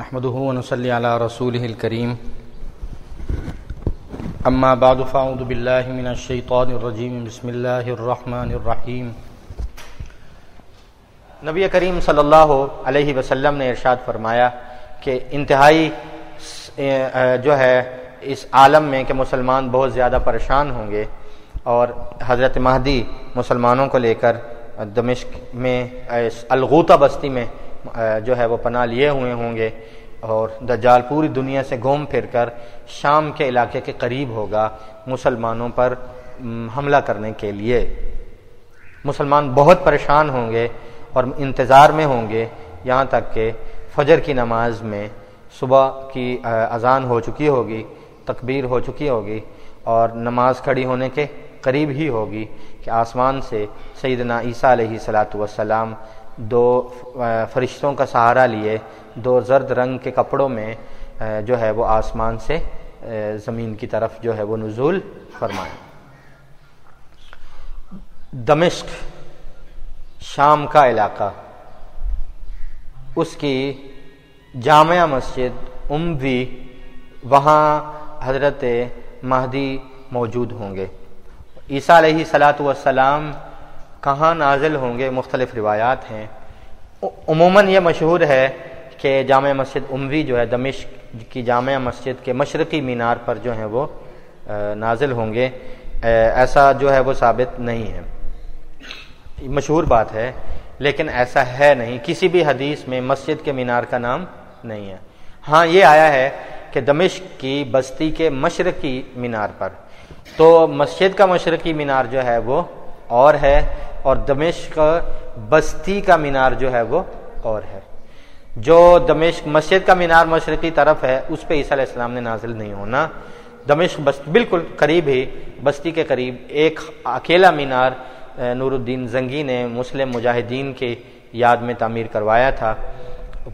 نحمده ونصلي على رسوله الكريم. اما بعد فاعوذ بالله من الشيطان الرجيم. بسم الله الرحمن الرحيم. نبی کریم صلی اللہ علیہ وسلم نے ارشاد فرمایا کہ انتہائی جو ہے، اس عالم میں کہ مسلمان بہت زیادہ پریشان ہوں گے اور حضرت مہدی مسلمانوں کو لے کر دمشق میں الغوطہ بستی میں جو ہے وہ پناہ لیے ہوئے ہوں گے اور دجال پوری دنیا سے گھوم پھر کر شام کے علاقے کے قریب ہوگا مسلمانوں پر حملہ کرنے کے لیے۔ مسلمان بہت پریشان ہوں گے اور انتظار میں ہوں گے یہاں تک کہ فجر کی نماز میں صبح کی اذان ہو چکی ہوگی، تکبیر ہو چکی ہوگی اور نماز کھڑی ہونے کے قریب ہی ہوگی کہ آسمان سے سیدنا عیسیٰ علیہ صلاۃ والسلام دو فرشتوں کا سہارا لیے، دو زرد رنگ کے کپڑوں میں جو ہے وہ آسمان سے زمین کی طرف جو ہے وہ نزول فرمائیں دمشق، شام کا علاقہ۔ اس کی جامعہ مسجد، ام بھی وہاں حضرت مہدی موجود ہوں گے۔ عیسیٰ علیہ صلاۃ والسلام کہاں نازل ہوں گے، مختلف روایات ہیں۔ عموماً یہ مشہور ہے کہ جامع مسجد عموی جو ہے، دمشق کی جامع مسجد کے مشرقی مینار پر جو ہیں وہ نازل ہوں گے۔ ایسا جو ہے وہ ثابت نہیں ہے۔ مشہور بات ہے، لیکن ایسا ہے نہیں۔ کسی بھی حدیث میں مسجد کے مینار کا نام نہیں ہے۔ ہاں یہ آیا ہے کہ دمشق کی بستی کے مشرقی مینار پر۔ تو مسجد کا مشرقی مینار جو ہے وہ اور ہے۔ اور دمشق بستی کا مینار جو ہے وہ اور ہے۔ جو دمشق مسجد کا مینار مشرقی طرف ہے، اس پہ عیسیٰ علیہ السلام نے نازل نہیں ہونا۔ دمشق بست بالکل قریب ہی، بستی کے قریب ایک اکیلا مینار نور الدین زنگی نے مسلم مجاہدین کے یاد میں تعمیر کروایا تھا۔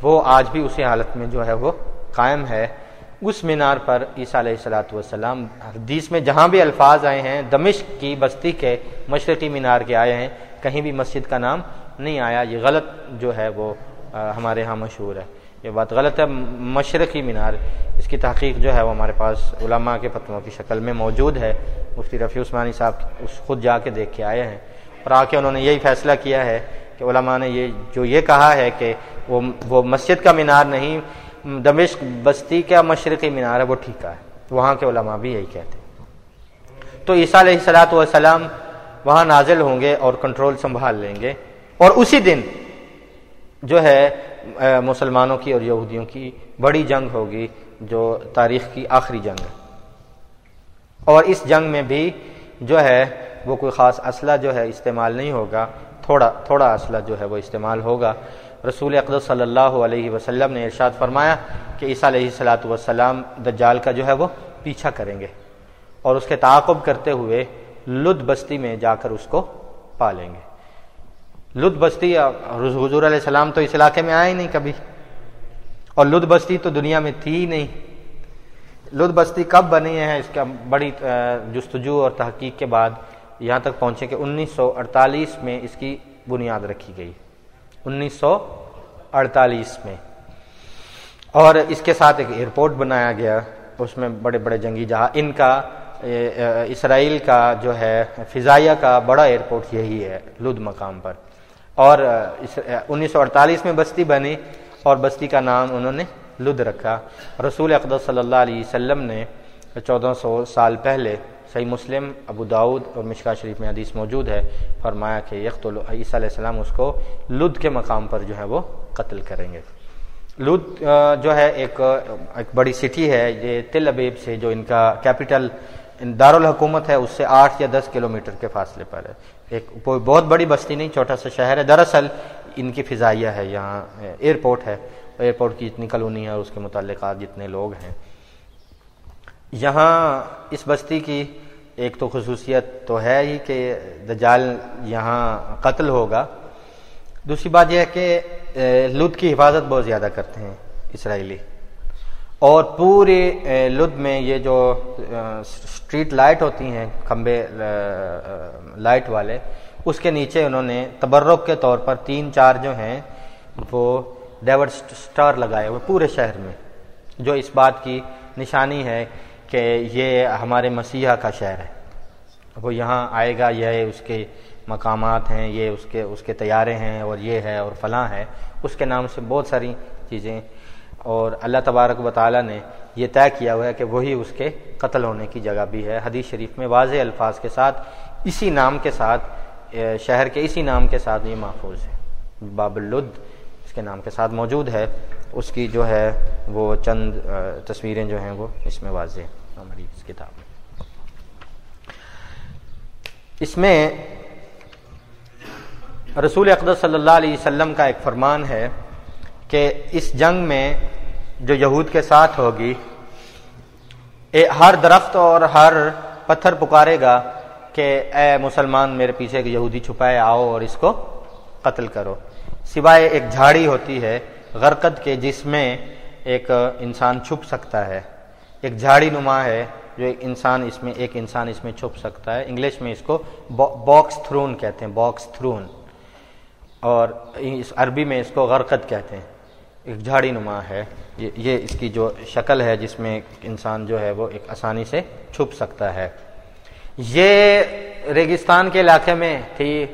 وہ آج بھی اسی حالت میں جو ہے وہ قائم ہے۔ اس مینار پر عیسیٰ علیہ السلاۃ والسلام حدیث میں جہاں بھی الفاظ آئے ہیں، دمشق کی بستی کے مشرقی مینار کے آئے ہیں، کہیں بھی مسجد کا نام نہیں آیا، یہ غلط جو ہے وہ ہمارے ہاں مشہور ہے۔ یہ بات غلط ہے، مشرقی مینار، اس کی تحقیق جو ہے وہ ہمارے پاس علماء کے فتووں کی شکل میں موجود ہے۔ مفتی رفیع عثمانی صاحب اس خود جا کے دیکھ کے آئے ہیں۔ اور آ کے انہوں نے یہی فیصلہ کیا ہے کہ علماء نے یہ، جو یہ کہا ہے کہ وہ وہ مسجد کا مینار نہیں دمشق بستی کا مشرقی مینار ہے، وہ ٹھیک ہے۔ وہاں کے علماء بھی یہی کہتے ہیں۔ تو عیسیٰ علیہ السلاۃ والسلام وہاں نازل ہوں گے اور کنٹرول سنبھال لیں گے۔ اور اسی دن جو ہے مسلمانوں کی اور یہودیوں کی بڑی جنگ ہوگی، جو تاریخ کی آخری جنگ ہے۔ اور اس جنگ میں بھی جو ہے، وہ کوئی خاص اسلحہ جو ہے استعمال نہیں ہوگا۔ تھوڑا تھوڑا اسلحہ جو ہے، وہ استعمال ہوگا۔ رسول اقدس صلی اللہ علیہ وسلم نے ارشاد فرمایا کہ عیسیٰ علیہ صلاۃ والسلام دجال کا جو ہے وہ پیچھا کریں گے اور اس کے تعاقب کرتے ہوئے لد بستی میں جا کر اس کو پالیں گے۔ لد بستی حضور علیہ السلام تو اس علاقے میں آئے نہیں کبھی۔ اور لد بستی تو دنیا میں تھی ہی نہیں۔ لد بستی کب بنی ہے اس کا بڑی جستجو اور تحقیق کے بعد یہاں تک پہنچے کہ انیس سو اڑتالیس میں اس کی بنیاد رکھی گئی۔ انیس سو اڑتالیس میں۔ اور اس کے ساتھ ایک ایئرپورٹ بنایا گیا۔ اس میں بڑے بڑے جنگی جہاں ان کا اسرائیل کا جو ہے، فضائیہ کا بڑا ایئرپورٹ یہی ہے لد مقام پر۔ اور انیس سو اڑتالیس میں بستی بنی اور بستی کا نام انہوں نے لد رکھا۔ رسول اقدس صلی اللہ علیہ وسلم نے چودہ سو سال پہلے صحیح مسلم، ابو داود اور مشکا شریف میں حدیث موجود ہے، فرمایا کہ یکت عیسیٰ علیہ السلام اس کو لد کے مقام پر جو ہے وہ قتل کریں گے۔ لد جو ہے ایک ایک بڑی سٹی ہے، یہ تل ابیب سے جو ان کا کیپٹل دارالحکومت ہے، اس سے آٹھ یا دس کلومیٹر کے فاصلے پر ہے۔ ایک بہت بڑی بستی نہیں، چھوٹا سا شہر ہے۔ دراصل ان کی فضائیہ ہے، یہاں ایئرپورٹ ہے۔ ایئرپورٹ کی جتنی کالونی ہے اور اس کے متعلقات جتنے لوگ ہیں۔ یہاں اس بستی کی ایک تو خصوصیت تو ہے ہی کہ دجال یہاں قتل ہوگا۔ دوسری بات یہ ہے کہ لد کی حفاظت بہت زیادہ کرتے ہیں اسرائیلی۔ اور پورے لد میں یہ جو اسٹریٹ لائٹ ہوتی ہیں، کھمبے لائٹ والے، اس کے نیچے انہوں نے تبرک کے طور پر تین چار جو ہیں، وہ ڈیور سٹار لگائے ہوئے پورے شہر میں۔ جو اس بات کی نشانی ہے کہ یہ ہمارے مسیحا کا شہر ہے۔ وہ یہاں آئے گا، یہ اس کے مقامات ہیں، یہ اس کے اس کے تیارے ہیں اور یہ ہے اور فلاں ہے۔ اس کے نام سے بہت ساری چیزیں۔ اور اللہ تبارک و تعالیٰ نے یہ طے کیا ہوا ہے کہ وہی اس کے قتل ہونے کی جگہ بھی ہے۔ حدیث شریف میں واضح الفاظ کے ساتھ اسی نام کے ساتھ شہر کے اسی نام کے ساتھ یہ محفوظ ہے۔ باب الد اس کے نام کے ساتھ موجود ہے۔ اس کی جو ہے وہ چند تصویریں جو ہیں وہ اس میں واضح ہیں۔ ہماری اس کتاب میں اس میں رسول اقدس صلی اللہ علیہ وسلم کا ایک فرمان ہے کہ اس جنگ میں جو یہود کے ساتھ ہوگی ہر درخت اور ہر پتھر پکارے گا کہ اے مسلمان میرے پیچھے یہودی چھپائے آؤ اور اس کو قتل کرو سوائے ایک جھاڑی ہوتی ہے غرقت کے جس میں ایک انسان چھپ سکتا ہے ایک جھاڑی نما ہے جو ایک انسان اس میں ایک انسان اس میں چھپ سکتا ہے۔ انگلش میں اس کو باکس تھرون کہتے ہیں باکس تھرون اور اس عربی میں اس کو غرقت کہتے ہیں۔ ایک جھاڑی نما ہے۔ یہ اس کی جو شکل ہے جس میں انسان جو ہے وہ ایک آسانی سے چھپ سکتا ہے۔ یہ ریگستان کے علاقے میں تھی۔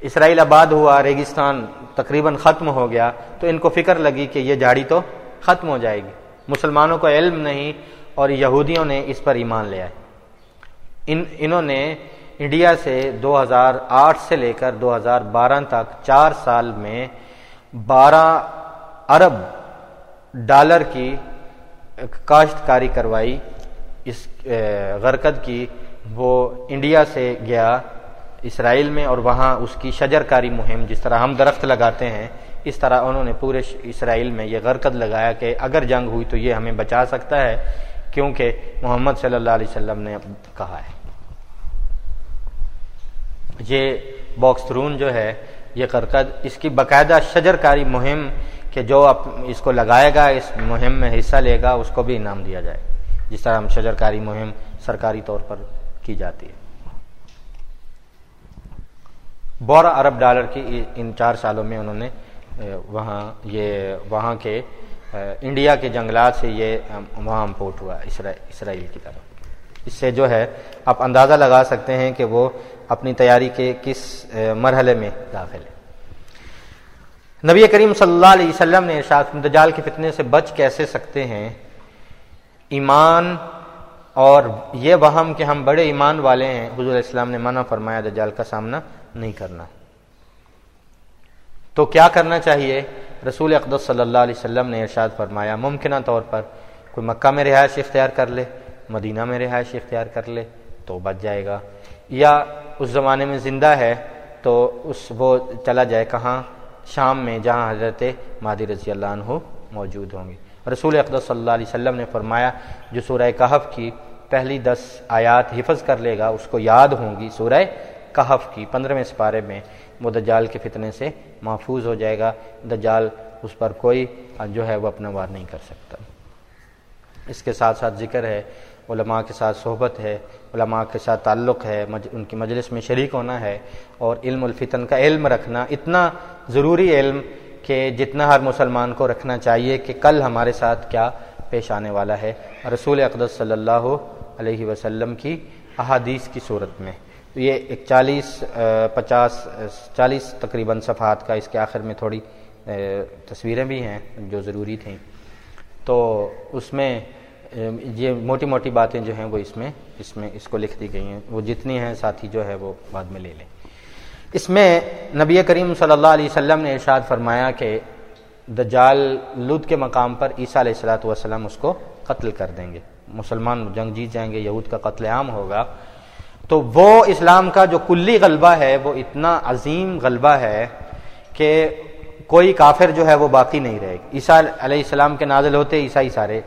اسرائیل آباد ہوا، ریگستان تقریباً ختم ہو گیا۔ تو ان کو فکر لگی کہ یہ جھاڑی تو ختم ہو جائے گی۔ مسلمانوں کو علم نہیں اور یہودیوں نے اس پر ایمان لیا ان، انہوں نے انڈیا سے دو ہزار آٹھ سے لے کر دو ہزار بارہ تک چار سال میں بارہ ارب ڈالر کی کاشتکاری کروائی۔ اس غرکت کی وہ انڈیا سے گیا اسرائیل میں اور وہاں اس کی شجر کاری مہم جس طرح ہم درخت لگاتے ہیں اس طرح انہوں نے پورے اسرائیل میں یہ غرکت لگایا کہ اگر جنگ ہوئی تو یہ ہمیں بچا سکتا ہے، کیونکہ محمد صلی اللہ علیہ وسلم نے کہا ہے۔ یہ باکس تھرون جو ہے، یہ غرکت اس کی باقاعدہ شجر کاری مہم کہ جو اس کو لگائے گا، اس مہم میں حصہ لے گا، اس کو بھی انعام دیا جائے۔ جس طرح ہم شجر کاری مہم سرکاری طور پر کی جاتی ہے۔ بارہ ارب ڈالر کی ان چار سالوں میں انہوں نے وہاں، یہ وہاں کے انڈیا کے جنگلات سے یہ وہاں امپورٹ ہوا اسرائیل کی طرف۔ اس سے جو ہے، آپ اندازہ لگا سکتے ہیں کہ وہ اپنی تیاری کے کس مرحلے میں داخل ہے۔ نبی کریم صلی اللہ علیہ وسلم نے ارشاد دجال کے فتنے سے بچ کیسے سکتے ہیں؟ ایمان اور یہ وہم کہ ہم بڑے ایمان والے ہیں، حضور السلام نے منع فرمایا، دجال کا سامنا نہیں کرنا۔ تو کیا کرنا چاہیے؟ رسول اقدس صلی اللہ علیہ وسلم نے ارشاد فرمایا، ممکنہ طور پر کوئی مکہ میں رہائش اختیار کر لے، مدینہ میں رہائش اختیار کر لے، تو بچ جائے گا۔ یا اس زمانے میں زندہ ہے، تو اس وہ چلا جائے کہاں؟ شام میں، جہاں حضرت مادی رضی اللہ عنہ موجود ہوں گے۔ رسول اقدس صلی اللہ علیہ وسلم نے فرمایا، جو سورہ کہف کی پہلی دس آیات حفظ کر لے گا، اس کو یاد ہوں گی، سورہ کہف کی پندرہویں سپارے میں۔ وہ دجال کے فتنے سے محفوظ ہو جائے گا۔ دجال اس پر کوئی جو ہے وہ اپنا وار نہیں کر سکتا۔ اس کے ساتھ ساتھ ذکر ہے، علماء کے ساتھ صحبت ہے، علماء کے ساتھ تعلق ہے ان کی مجلس میں شریک ہونا ہے۔ اور علم الفتن کا علم رکھنا اتنا ضروری علم کہ جتنا ہر مسلمان کو رکھنا چاہیے کہ کل ہمارے ساتھ کیا پیش آنے والا ہے۔ رسول اقدس صلی اللہ علیہ وسلم کی احادیث کی صورت میں۔ تو یہ ایک چالیس پچاس، چالیس تقریباً صفحات کا اس کے آخر میں تھوڑی تصویریں بھی ہیں جو ضروری تھیں۔ تو اس میں یہ موٹی موٹی باتیں جو ہیں وہ اس میں اس میں اس کو لکھ دی گئی ہیں۔ وہ جتنی ہیں ساتھی جو ہے وہ بعد میں لے لیں۔ اس میں نبی کریم صلی اللہ علیہ وسلم نے ارشاد فرمایا کہ دجال لد کے مقام پر عیسیٰ علیہ السلاۃ والسلام اس کو قتل کر دیں گے۔ مسلمان جنگ جیت جائیں گے، یہود کا قتل عام ہوگا۔ تو وہ اسلام کا جو کلی غلبہ ہے، وہ اتنا عظیم غلبہ ہے کہ کوئی کافر جو ہے وہ باقی نہیں رہے گا۔ عیسیٰ علیہ السلام کے نازل ہوتے عیسائی سارے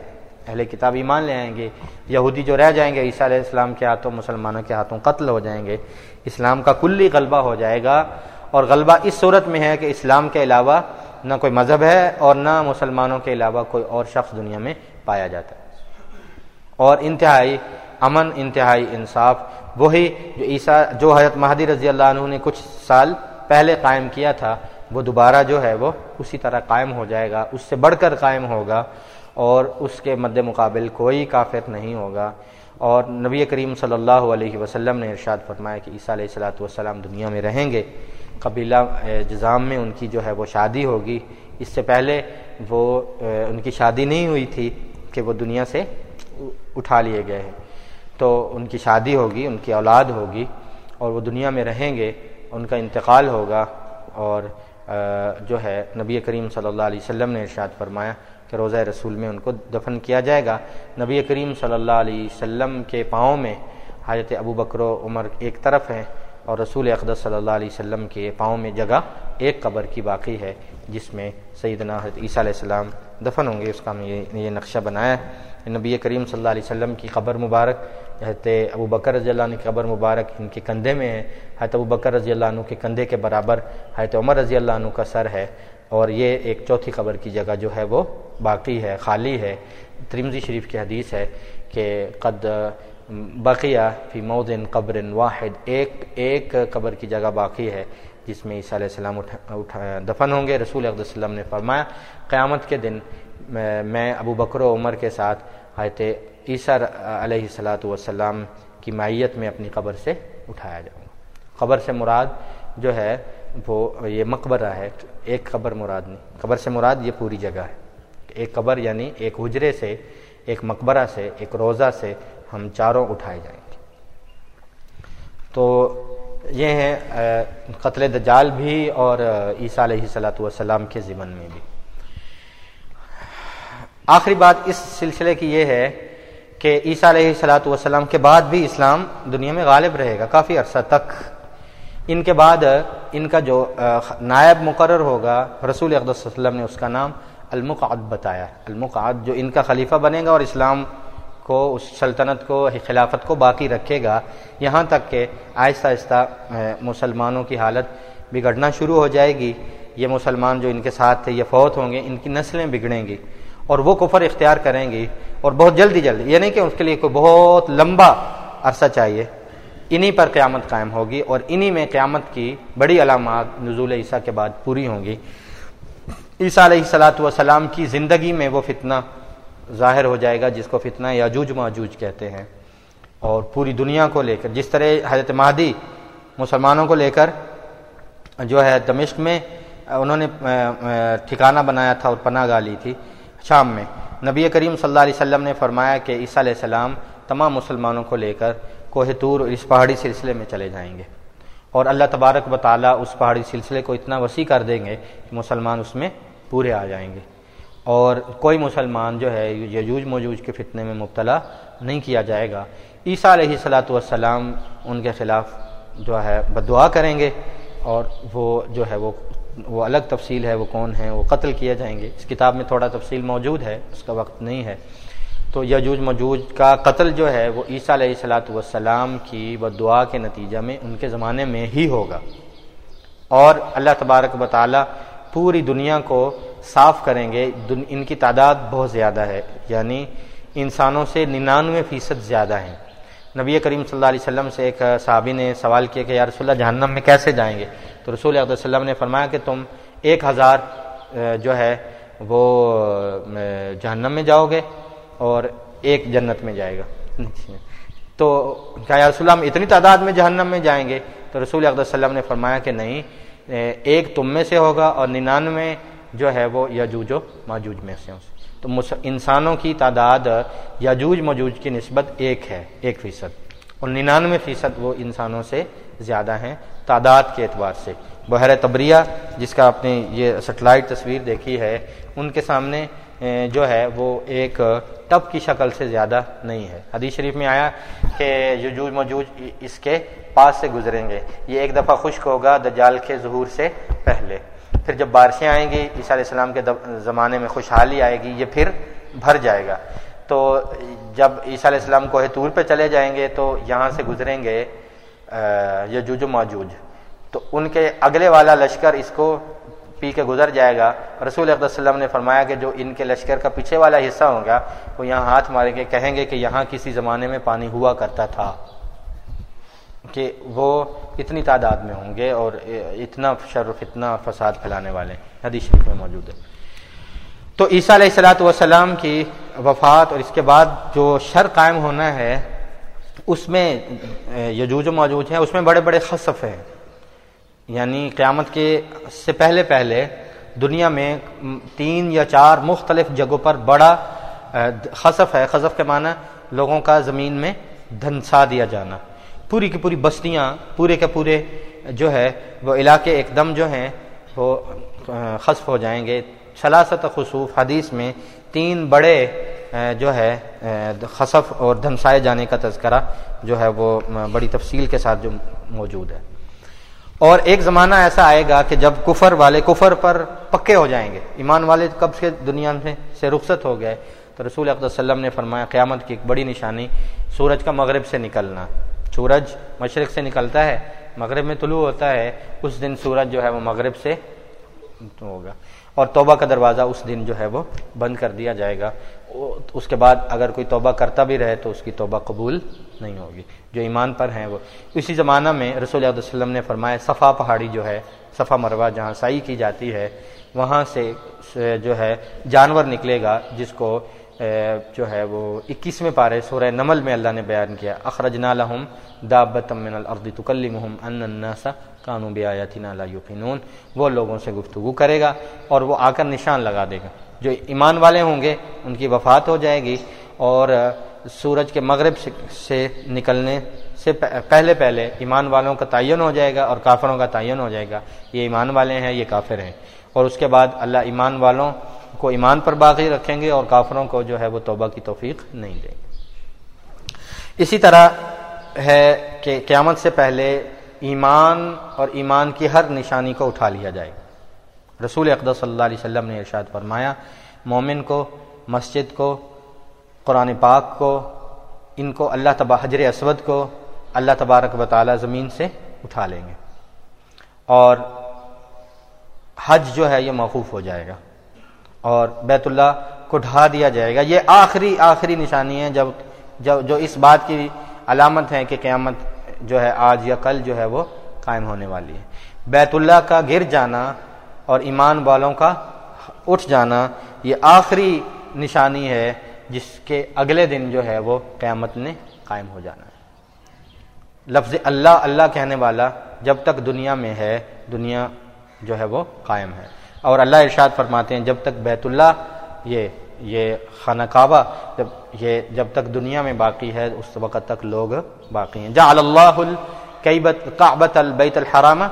اہل کتاب ایمان لے آئیں گے، یہودی جو رہ جائیں گے عیسیٰ علیہ السلام کے ہاتھوں، مسلمانوں کے ہاتھوں قتل ہو جائیں گے۔ اسلام کا کلی غلبہ ہو جائے گا اور غلبہ اس صورت میں ہے کہ اسلام کے علاوہ نہ کوئی مذہب ہے اور نہ مسلمانوں کے علاوہ کوئی اور شخص دنیا میں پایا جاتا ہے۔ اور انتہائی امن، انتہائی انصاف وہی جو عیسیٰ جو حضرت مہدی رضی اللہ عنہ نے کچھ سال پہلے قائم کیا تھا، وہ دوبارہ جو ہے وہ اسی طرح قائم ہو جائے گا، اس سے بڑھ کر قائم ہوگا اور اس کے مد مقابل کوئی کافر نہیں ہوگا۔ اور نبی کریم صلی اللہ علیہ وسلم نے ارشاد فرمایا کہ عیسیٰ علیہ السلاۃ والسلام دنیا میں رہیں گے۔ قبیلہ جزام میں ان کی جو ہے وہ شادی ہوگی۔ اس سے پہلے وہ ان کی شادی نہیں ہوئی تھی کہ وہ دنیا سے اٹھا لیے گئے ہیں۔ تو ان کی شادی ہوگی، ان کی اولاد ہوگی اور وہ دنیا میں رہیں گے، ان کا انتقال ہوگا اور جو ہے نبی کریم صلی اللہ علیہ وسلم نے ارشاد فرمایا کہ روزہ رسول میں ان کو دفن کیا جائے گا۔ نبی کریم صلی اللہ علیہ وسلم کے پاؤں میں حضرت ابو بکر و عمر ایک طرف ہیں اور رسول اقدس صلی اللہ علیہ وسلم کے پاؤں میں جگہ ایک قبر کی باقی ہے، جس میں سیدنا حضرت عیسیٰ علیہ السلام دفن ہوں گے۔ اس کا یہ یہ نقشہ بنایا ہے۔ نبی کریم صلی اللہ علیہ وسلم کی قبر مبارک، حضرت ابو بکر رضی اللہ عنہ کی قبر مبارک ان کے کندھے میں ہے۔ حضرت ابو بکر رضی اللہ عنہ کے کندھے کے برابر حضرت عمر رضی اللہ عنہ کا سر ہے۔ اور یہ ایک چوتھی قبر کی جگہ جو ہے وہ باقی ہے، خالی ہے۔ ترمزی شریف کی حدیث ہے کہ قد بقیہ فی مودن قبر واحد۔ ایک ایک قبر کی جگہ باقی ہے، جس میں عیسیٰ علیہ السلام اٹھا دفن ہوں گے۔ رسول علیہ وسلم نے فرمایا، قیامت کے دن میں ابو بکر و عمر کے ساتھ حضرت عیسیٰ علیہ السلاۃ والسلام کی مائیت میں اپنی قبر سے اٹھایا جاؤں گا۔ قبر سے مراد جو ہے، وہ یہ مقبرہ ہے۔ ایک قبر مراد نہیں۔ قبر سے مراد یہ پوری جگہ ہے۔ ایک قبر یعنی ایک حجرے سے، ایک مقبرہ سے، ایک روزہ سے ہم چاروں اٹھائے جائیں گے۔ تو یہ ہیں قتل دجال بھی اور عیسیٰ علیہ صلاۃ والسلام کے ضمن میں بھی۔ آخری بات اس سلسلے کی یہ ہے کہ عیسیٰ علیہ صلاۃ والسلام کے بعد بھی اسلام دنیا میں غالب رہے گا کافی عرصہ تک۔ ان کے بعد ان کا جو نائب مقرر ہوگا، رسول اقدس وسلم نے اس کا نام المقعد بتایا۔ المقعد جو ان کا خلیفہ بنے گا اور اسلام کو، اس سلطنت کو خلافت کو باقی رکھے گا۔ یہاں تک کہ آہستہ آہستہ مسلمانوں کی حالت بگڑنا شروع ہو جائے گی۔ یہ مسلمان جو ان کے ساتھ تھے، یہ فوت ہوں گے، ان کی نسلیں بگڑیں گی۔ اور وہ کفر اختیار کریں گی۔ اور بہت جلدی جلدی، یہ نہیں کہ اس کے لیے کوئی بہت لمبا عرصہ چاہیے۔ انہی پر قیامت قائم ہوگی اور انہی میں قیامت کی بڑی علامات نزول عیسیٰ کے بعد پوری ہوں گی۔ عیسیٰ علیہ السلاۃ والسلام کی زندگی میں وہ فتنہ ظاہر ہو جائے گا جس کو فتنہ یاجوج ماجوج کہتے ہیں اور پوری دنیا کو لے کر جس طرح حضرت مہدی مسلمانوں کو لے کر جو ہے دمشق میں انہوں نے ٹھکانہ بنایا تھا اور پناہ گاہ لی تھی شام میں۔ نبی کریم صلی اللہ علیہ وسلم نے فرمایا کہ عیسیٰ علیہ السلام تمام مسلمانوں کو لے کر کوہ طور اس پہاڑی سلسلے میں چلے جائیں گے اور اللہ تبارک و تعالیٰ اس پہاڑی سلسلے کو اتنا وسیع کر دیں گے کہ مسلمان اس میں پورے آ جائیں گے۔ اور کوئی مسلمان جو ہے یجوج موجوج کے فتنے میں مبتلا نہیں کیا جائے گا۔ عیسیٰ علیہ صلاۃ والسلام ان کے خلاف جو ہے بدعا کریں گے اور وہ جو ہے وہ وہ الگ تفصیل ہے وہ کون ہیں وہ قتل کیے جائیں گے۔ اس کتاب میں تھوڑا تفصیل موجود ہے، اس کا وقت نہیں ہے۔ تو یجوج مجوج کا قتل جو ہے وہ عیسیٰ علیہ صلاۃ والسلام کی بدعا کے نتیجہ میں ان کے زمانے میں ہی ہوگا۔ اور اللہ تبارک و تعالیٰ پوری دنیا کو صاف کریں گے ان کی تعداد بہت زیادہ ہے یعنی انسانوں سے ننانوے فیصد زیادہ ہیں۔ نبی کریم صلی اللہ علیہ وسلم سے ایک صحابی نے سوال کیا کہ یا رسول اللہ جہنم میں کیسے جائیں گے؟ تو رسول علیہ وسلم نے فرمایا کہ تم ایک ہزار جو ہے، وہ جہنم میں جاؤ گے اور ایک جنت میں جائے گا۔ تو کیا یا رسول اللہ اتنی تعداد میں جہنم میں جائیں گے؟ تو رسول علیہ وسلم نے فرمایا کہ نہیں ایک تم میں سے ہوگا اور ننانوے جو ہے وہ یجوج و ماجوج میں سے تو انسانوں کی تعداد یجوج مجوج کی نسبت ایک ہے، ایک فیصد۔ اور ننانوے فیصد وہ انسانوں سے زیادہ ہیں تعداد کے اعتبار سے۔ بحیر تبریہ، جس کا آپ نے یہ سیٹلائٹ تصویر دیکھی ہے، ان کے سامنے جو ہے وہ ایک ٹپ کی شکل سے زیادہ نہیں ہے۔ حدیث شریف میں آیا کہ یجوج مجوج اس کے پاس سے گزریں گے۔ یہ ایک دفعہ خشک ہوگا دجال کے ظہور سے پہلے۔ پھر جب بارشیں آئیں گی، عیسیٰ علیہ السلام کے زمانے میں خوشحالی آئے گی، یہ پھر بھر جائے گا۔ تو جب عیسیٰ علیہ السلام کوہ طور پہ چلے جائیں گے تو یہاں سے گزریں گے یجوج و ماجوج۔ تو ان کے اگلے والا لشکر اس کو پی کے گزر جائے گا۔ رسول اقدس وسلم نے فرمایا کہ جو ان کے لشکر کا پیچھے والا حصہ ہوگا، وہ یہاں ہاتھ ماریں گے کہیں گے کہ یہاں کسی زمانے میں پانی ہوا کرتا تھا۔ کہ وہ اتنی تعداد میں ہوں گے اور اتنا شرف، اتنا فساد پھیلانے والے حدیث شریف میں موجود ہے تو عیسیٰ علیہ السلاۃ والسلام کی وفات اور اس کے بعد جو شر قائم ہونا ہے، اس میں یجوج و موجود ہیں، اس میں بڑے بڑے خصف ہیں۔ یعنی قیامت کے سے پہلے پہلے دنیا میں تین یا چار مختلف جگہوں پر بڑا خصف ہے۔ خصف کے معنی لوگوں کا زمین میں دھنسا دیا جانا۔ پوری کی پوری بستیاں، پورے کے پورے جو ہے، وہ علاقے ایک دم جو ہیں، وہ خصف ہو جائیں گے۔ سلاست خصوف، حدیث میں تین بڑے جو ہے خصف اور دھنسائے جانے کا تذکرہ جو ہے، وہ بڑی تفصیل کے ساتھ جو موجود ہے۔ اور ایک زمانہ ایسا آئے گا کہ جب کفر والے، کفر پر پکے ہو جائیں گے۔ ایمان والے کب سے دنیا میں سے رخصت ہو گئے؟ تو رسول اقدس وسلم نے فرمایا، قیامت کی ایک بڑی نشانی، سورج کا مغرب سے نکلنا۔ سورج مشرق سے نکلتا ہے، مغرب میں طلوع ہوتا ہے، اس دن سورج جو ہے وہ مغرب سے ہوگا۔ اور توبہ کا دروازہ اس دن جو ہے وہ بند کر دیا جائے گا۔ اس کے بعد اگر کوئی توبہ کرتا بھی رہے تو اس کی توبہ قبول نہیں ہوگی۔ جو ایمان پر ہیں وہ۔ اسی زمانہ میں رسول اللہ علیہ وسلم نے فرمایا، صفا پہاڑی جو ہے، صفا مروا جہاں سائی کی جاتی ہے، وہاں سے جو ہے جانور نکلے گا، جس کو جو ہے وہ اکیسویں پارے سورہ نمل میں اللہ نے بیان کیا، اخرجنا لہم دابتا من الارض تکلمہم ان الناس کانو بیایاتنا لا یقینون وہ لوگوں سے گفتگو کرے گا اور وہ آ کر نشان لگا دے گا۔ جو ایمان والے ہوں گے، ان کی وفات ہو جائے گی اور سورج کے مغرب سے نکلنے سے پہلے پہلے ایمان والوں کا تعین ہو جائے گا اور کافروں کا تعین ہو جائے گا۔ یہ ایمان والے ہیں، یہ کافر ہیں۔ اور اس کے بعد اللہ ایمان والوں کو ایمان پر باقی رکھیں گے اور کافروں کو جو ہے وہ توبہ کی توفیق نہیں دیں گے۔ اسی طرح ہے کہ قیامت سے پہلے ایمان اور ایمان کی ہر نشانی کو اٹھا لیا جائے گا۔ رسول اقدس صلی اللہ علیہ وسلم نے ارشاد فرمایا، مومن کو، مسجد کو، قرآن پاک کو، ان کو اللہ تبا، حجر اسود کو اللہ تبارک و تعالی زمین سے اٹھا لیں گے۔ اور حج جو ہے یہ موقوف ہو جائے گا۔ اور بیت اللہ کو ڈھا دیا جائے گا۔ یہ آخری آخری نشانی ہے جب جو جو اس بات کی علامت ہے کہ قیامت جو ہے آج یا کل جو ہے وہ قائم ہونے والی ہے۔ بیت اللہ کا گر جانا اور ایمان والوں کا اٹھ جانا یہ آخری نشانی ہے جس کے اگلے دن جو ہے وہ قیامت نے قائم ہو جانا ہے۔ لفظ اللہ اللہ کہنے والا جب تک دنیا میں ہے، دنیا جو ہے وہ قائم ہے۔ اور اللہ ارشاد فرماتے ہیں، جب تک بیت اللہ یہ یہ خانہ کعبہ، جب یہ، جب تک دنیا میں باقی ہے، اس وقت تک لوگ باقی ہیں۔ جعل اللہ کعبت البیت الحرام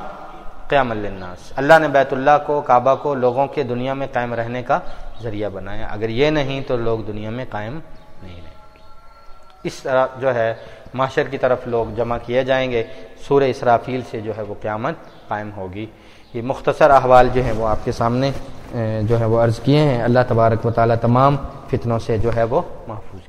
قیام الناس اللہ نے بیت اللہ کو، کعبہ کو لوگوں کے دنیا میں قائم رہنے کا ذریعہ بنایا۔ اگر یہ نہیں تو لوگ دنیا میں قائم نہیں رہیں گے۔ اس طرح جو ہے، معاشر کی طرف لوگ جمع کیے جائیں گے۔ سورہ اسرافیل سے جو ہے وہ قیامت قائم ہوگی۔ یہ مختصر احوال جو ہیں وہ آپ کے سامنے جو ہے وہ عرض کیے ہیں۔ اللہ تبارک و تعالیٰ تمام فتنوں سے جو ہے وہ محفوظ